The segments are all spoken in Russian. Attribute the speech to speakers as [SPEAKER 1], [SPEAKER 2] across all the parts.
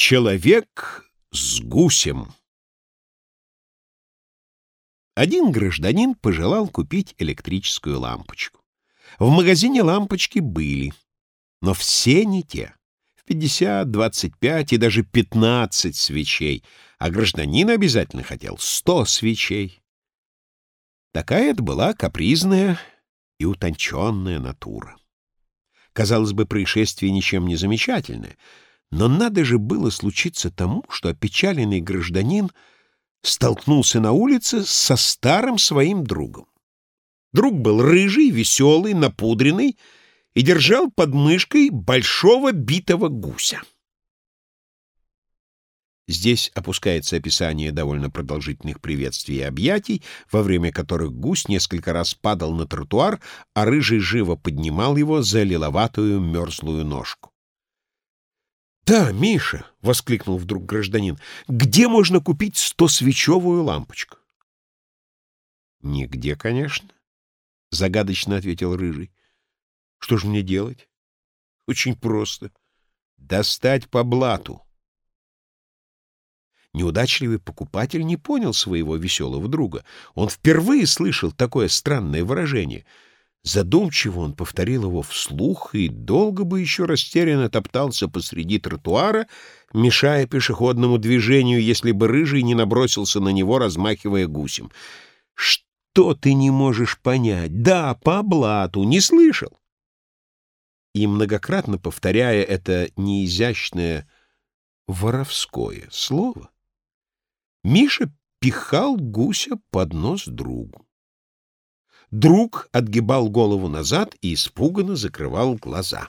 [SPEAKER 1] Человек с гусем Один гражданин пожелал купить электрическую лампочку. В магазине лампочки были, но все не те. В 50, 25 и даже 15 свечей, а гражданин обязательно хотел 100 свечей. Такая это была капризная и утонченная натура. Казалось бы, происшествие ничем не замечательное — но надо же было случиться тому, что опечаленный гражданин столкнулся на улице со старым своим другом. Друг был рыжий, веселый, напудренный и держал под мышкой большого битого гуся. Здесь опускается описание довольно продолжительных приветствий и объятий, во время которых гусь несколько раз падал на тротуар, а рыжий живо поднимал его за лиловатую мерзлую ножку. «Да, Миша!» — воскликнул вдруг гражданин. «Где можно купить стосвечевую лампочку?» «Нигде, конечно», — загадочно ответил Рыжий. «Что же мне делать?» «Очень просто. Достать по блату». Неудачливый покупатель не понял своего веселого друга. Он впервые слышал такое странное выражение — Задумчиво он повторил его вслух и долго бы еще растерянно топтался посреди тротуара, мешая пешеходному движению, если бы Рыжий не набросился на него, размахивая гусем. «Что ты не можешь понять? Да, по блату, не слышал?» И многократно повторяя это неизящное воровское слово, Миша пихал гуся под нос другу. Друг отгибал голову назад и испуганно закрывал глаза.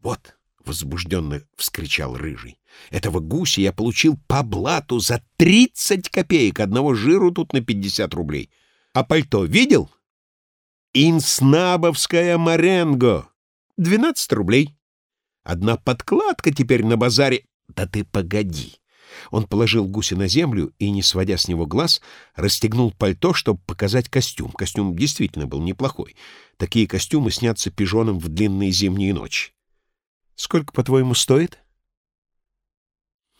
[SPEAKER 1] «Вот!» — возбужденно вскричал Рыжий. «Этого гуся я получил по блату за тридцать копеек, одного жиру тут на пятьдесят рублей. А пальто видел? Инснабовская Маренго. Двенадцать рублей. Одна подкладка теперь на базаре. Да ты погоди!» Он положил гуся на землю и, не сводя с него глаз, расстегнул пальто, чтобы показать костюм. Костюм действительно был неплохой. Такие костюмы снятся пижоном в длинные зимние ночи. «Сколько, по-твоему, стоит?»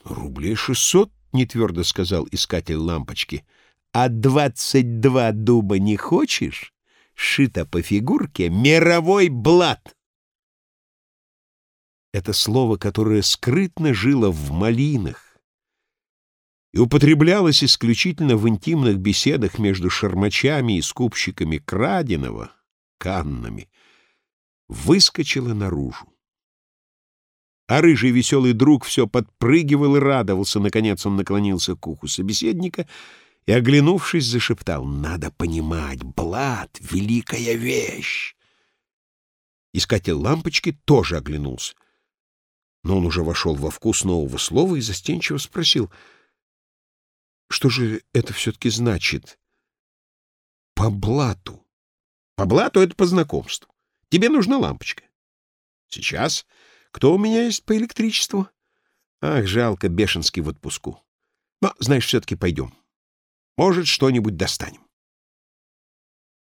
[SPEAKER 1] «Рублей шестьсот», — нетвердо сказал искатель лампочки. «А двадцать два дуба не хочешь? Шито по фигурке мировой блат!» Это слово, которое скрытно жило в малинах, и употреблялось исключительно в интимных беседах между шармачами и скупщиками краденого, каннами, выскочило наружу. А рыжий веселый друг все подпрыгивал и радовался. Наконец он наклонился к уху собеседника и, оглянувшись, зашептал «Надо понимать, блат — великая вещь!» Искатель лампочки тоже оглянулся. Но он уже вошел во вкус нового слова и застенчиво спросил — что же это все-таки значит? По блату. По блату — это по знакомству. Тебе нужна лампочка. Сейчас. Кто у меня есть по электричеству? Ах, жалко, Бешенский в отпуску. Но, знаешь, все-таки пойдем. Может, что-нибудь достанем.